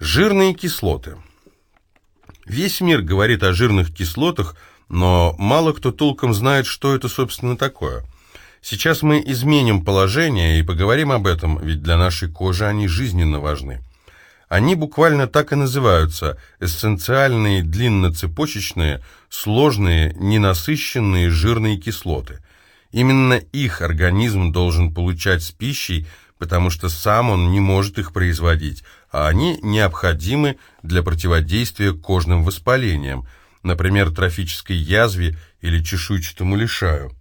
Жирные кислоты. Весь мир говорит о жирных кислотах, но мало кто толком знает, что это, собственно, такое. Сейчас мы изменим положение и поговорим об этом, ведь для нашей кожи они жизненно важны. Они буквально так и называются – эссенциальные длинноцепочечные, сложные, ненасыщенные жирные кислоты. Именно их организм должен получать с пищей, потому что сам он не может их производить, а они необходимы для противодействия кожным воспалениям, например, трофической язве или чешуйчатому лишаю.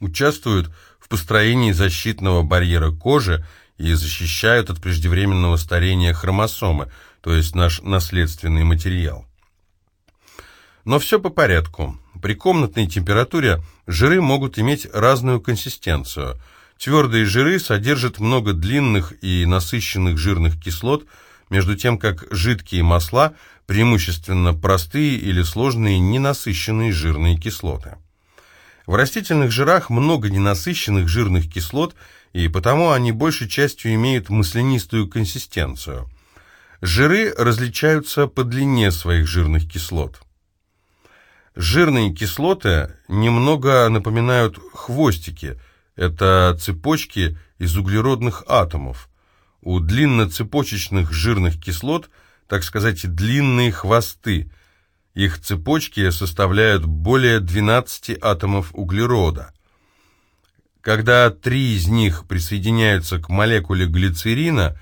Участвуют в построении защитного барьера кожи и защищают от преждевременного старения хромосомы, то есть наш наследственный материал. Но все по порядку. При комнатной температуре жиры могут иметь разную консистенцию – Твердые жиры содержат много длинных и насыщенных жирных кислот, между тем как жидкие масла преимущественно простые или сложные ненасыщенные жирные кислоты. В растительных жирах много ненасыщенных жирных кислот, и потому они большей частью имеют маслянистую консистенцию. Жиры различаются по длине своих жирных кислот. Жирные кислоты немного напоминают хвостики – это цепочки из углеродных атомов. У длинноцепочечных жирных кислот, так сказать, длинные хвосты. Их цепочки составляют более 12 атомов углерода. Когда три из них присоединяются к молекуле глицерина,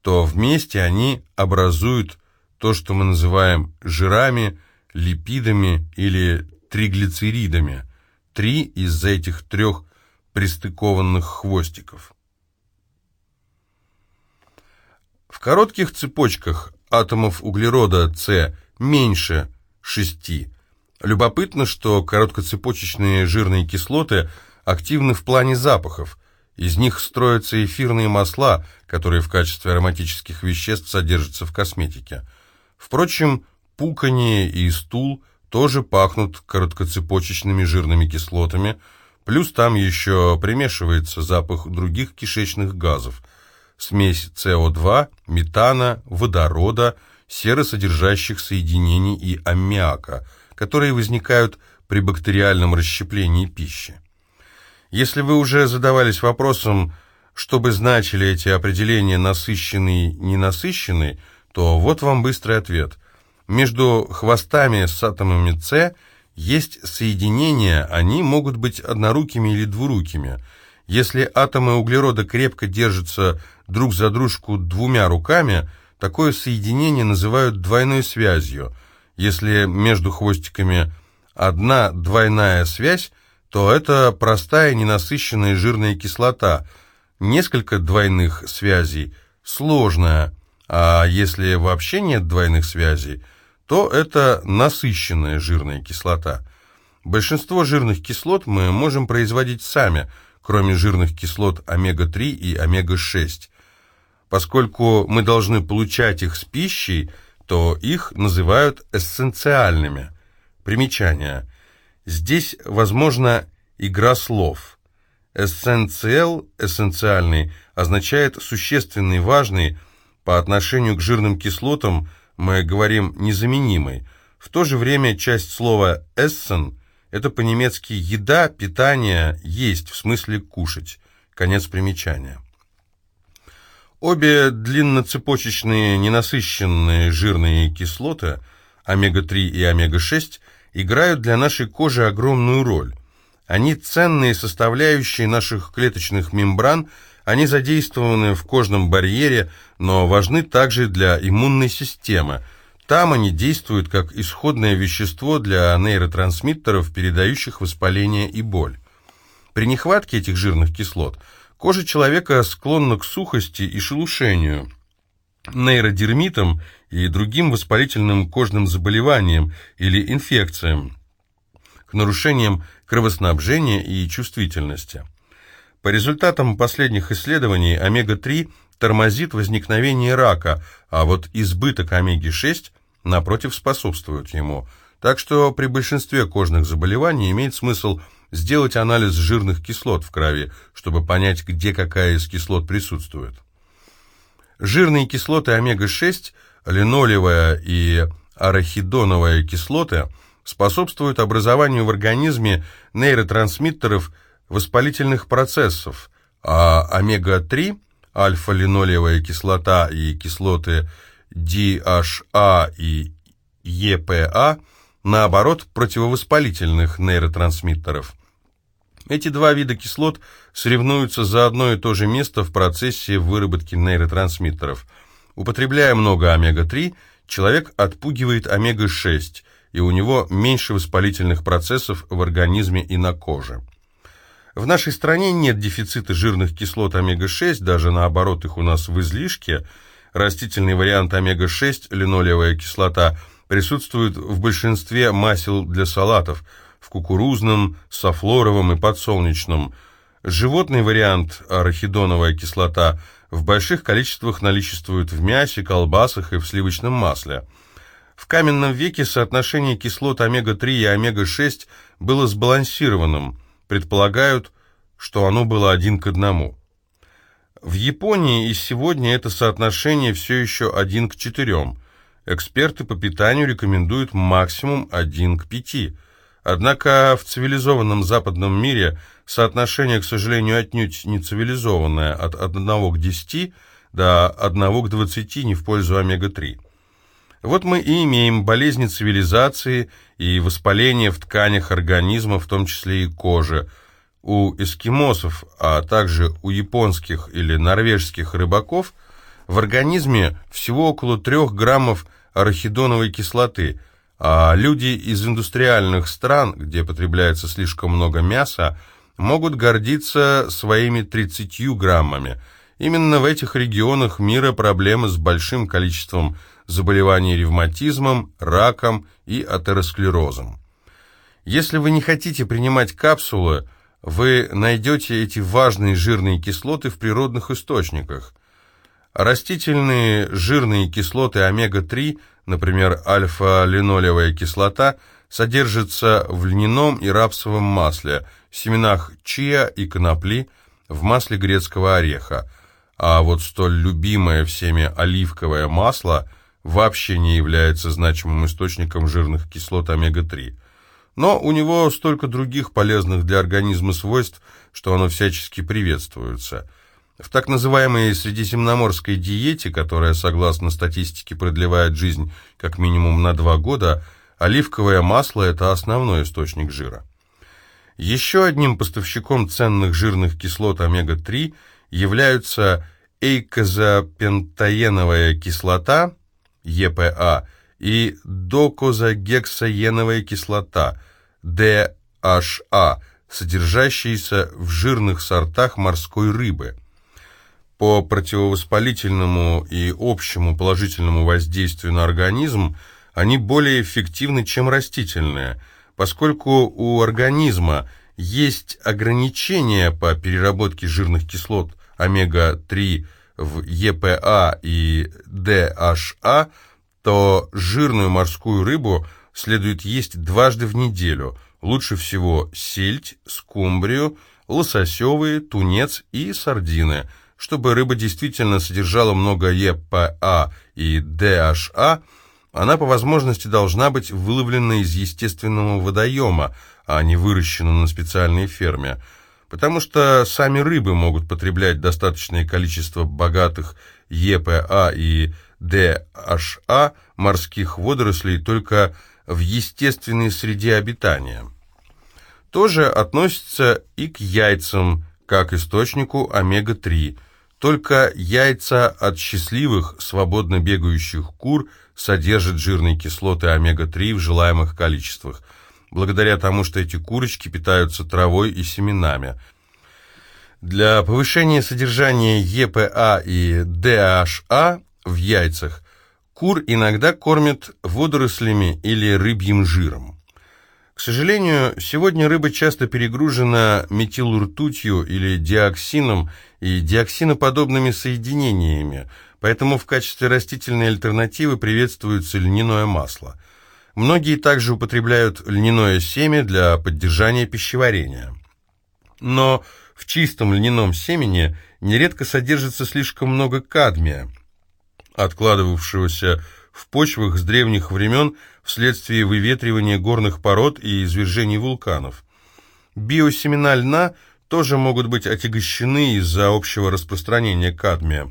то вместе они образуют то, что мы называем жирами, липидами или триглицеридами. Три из этих трех пристыкованных хвостиков. В коротких цепочках атомов углерода С меньше 6. Любопытно, что короткоцепочечные жирные кислоты активны в плане запахов. Из них строятся эфирные масла, которые в качестве ароматических веществ содержатся в косметике. Впрочем, пуканье и стул тоже пахнут короткоцепочечными жирными кислотами – Плюс там еще примешивается запах других кишечных газов. Смесь СО2, метана, водорода, серосодержащих соединений и аммиака, которые возникают при бактериальном расщеплении пищи. Если вы уже задавались вопросом, что бы значили эти определения насыщенный, ненасыщенный, то вот вам быстрый ответ. Между хвостами с атомами С – есть соединения, они могут быть однорукими или двурукими. Если атомы углерода крепко держатся друг за дружку двумя руками, такое соединение называют двойной связью. Если между хвостиками одна двойная связь, то это простая ненасыщенная жирная кислота. Несколько двойных связей – сложная, а если вообще нет двойных связей – то это насыщенная жирная кислота. Большинство жирных кислот мы можем производить сами, кроме жирных кислот омега-3 и омега-6. Поскольку мы должны получать их с пищей, то их называют эссенциальными. Примечание. Здесь возможно игра слов. Эссенциал, эссенциальный, означает существенный, важный по отношению к жирным кислотам – мы говорим «незаменимый». В то же время часть слова «essen» — это по-немецки «еда», «питание», «есть», в смысле «кушать». Конец примечания. Обе длинноцепочечные ненасыщенные жирные кислоты, омега-3 и омега-6, играют для нашей кожи огромную роль. Они ценные составляющие наших клеточных мембран – они задействованы в кожном барьере, но важны также для иммунной системы. Там они действуют как исходное вещество для нейротрансмиттеров, передающих воспаление и боль. При нехватке этих жирных кислот кожа человека склонна к сухости и шелушению, нейродермитам и другим воспалительным кожным заболеваниям или инфекциям, к нарушениям кровоснабжения и чувствительности. По результатам последних исследований омега-3 тормозит возникновение рака, а вот избыток омеги-6, напротив, способствует ему. Так что при большинстве кожных заболеваний имеет смысл сделать анализ жирных кислот в крови, чтобы понять, где какая из кислот присутствует. Жирные кислоты омега-6, линолевая и арахидоновая кислоты способствуют образованию в организме нейротрансмиттеров воспалительных процессов, а омега-3, альфа-линолевая кислота и кислоты DHA и EPA, наоборот, противовоспалительных нейротрансмиттеров. Эти два вида кислот соревнуются за одно и то же место в процессе выработки нейротрансмиттеров. Употребляя много омега-3, человек отпугивает омега-6, и у него меньше воспалительных процессов в организме и на коже. В нашей стране нет дефицита жирных кислот омега-6, даже наоборот их у нас в излишке. Растительный вариант омега-6, линолевая кислота, присутствует в большинстве масел для салатов – в кукурузном, софлоровом и подсолнечном. Животный вариант арахидоновая кислота в больших количествах наличествует в мясе, колбасах и в сливочном масле. В каменном веке соотношение кислот омега-3 и омега-6 было сбалансированным, предполагают, что оно было один к одному. В Японии и сегодня это соотношение все еще один к четырем. Эксперты по питанию рекомендуют максимум один к пяти. Однако в цивилизованном западном мире соотношение, к сожалению, отнюдь не цивилизованное, от 1 к 10 до 1 к 20 не в пользу омега-3. Вот мы и имеем болезни цивилизации и воспаление в тканях организма, в том числе и кожи. У эскимосов, а также у японских или норвежских рыбаков в организме всего около 3 граммов арахидоновой кислоты – а люди из индустриальных стран, где потребляется слишком много мяса, могут гордиться своими 30 граммами. Именно в этих регионах мира проблемы с большим количеством заболеваний ревматизмом, раком и атеросклерозом. Если вы не хотите принимать капсулы, вы найдете эти важные жирные кислоты в природных источниках. Растительные жирные кислоты омега-3 – например, альфа-линолевая кислота, содержится в льняном и рапсовом масле, семенах чиа и конопли, в масле грецкого ореха, а вот столь любимое всеми оливковое масло вообще не является значимым источником жирных кислот омега-3. Но у него столько других полезных для организма свойств, что оно всячески приветствуется – в так называемой средиземноморской диете, которая, согласно статистике, продлевает жизнь как минимум на два года, оливковое масло – это основной источник жира. Еще одним поставщиком ценных жирных кислот омега-3 являются эйкозапентаеновая кислота, ЕПА, и докозагексаеновая кислота, ДHA, содержащиеся в жирных сортах морской рыбы – по противовоспалительному и общему положительному воздействию на организм они более эффективны, чем растительные, поскольку у организма есть ограничения по переработке жирных кислот омега-3 в ЕПА и ДHA, то жирную морскую рыбу следует есть дважды в неделю, лучше всего сельдь, скумбрию, лососевые, тунец и сардины – чтобы рыба действительно содержала много ЕПА и ДHA, она по возможности должна быть выловлена из естественного водоема, а не выращена на специальной ферме, потому что сами рыбы могут потреблять достаточное количество богатых ЕПА и ДHA морских водорослей только в естественной среде обитания. Тоже относится и к яйцам, как источнику омега-3, только яйца от счастливых, свободно бегающих кур содержат жирные кислоты омега-3 в желаемых количествах, благодаря тому, что эти курочки питаются травой и семенами. Для повышения содержания ЕПА и ДHA в яйцах кур иногда кормят водорослями или рыбьим жиром. К сожалению, сегодня рыба часто перегружена метилуртутью или диоксином и диоксиноподобными соединениями, поэтому в качестве растительной альтернативы приветствуется льняное масло. Многие также употребляют льняное семя для поддержания пищеварения. Но в чистом льняном семени нередко содержится слишком много кадмия, откладывавшегося в почвах с древних времен вследствие выветривания горных пород и извержений вулканов. Биосемена льна тоже могут быть отягощены из-за общего распространения кадмия.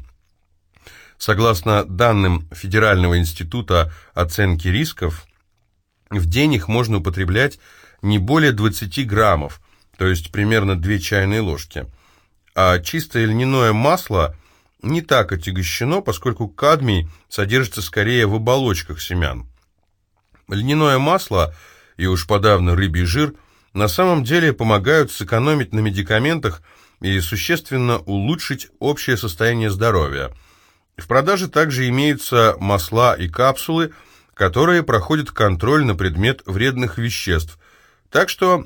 Согласно данным Федерального института оценки рисков, в день их можно употреблять не более 20 граммов, то есть примерно 2 чайные ложки. А чистое льняное масло не так отягощено, поскольку кадмий содержится скорее в оболочках семян. Льняное масло и уж подавно рыбий жир на самом деле помогают сэкономить на медикаментах и существенно улучшить общее состояние здоровья. В продаже также имеются масла и капсулы, которые проходят контроль на предмет вредных веществ, так что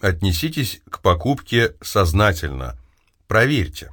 отнеситесь к покупке сознательно. Проверьте.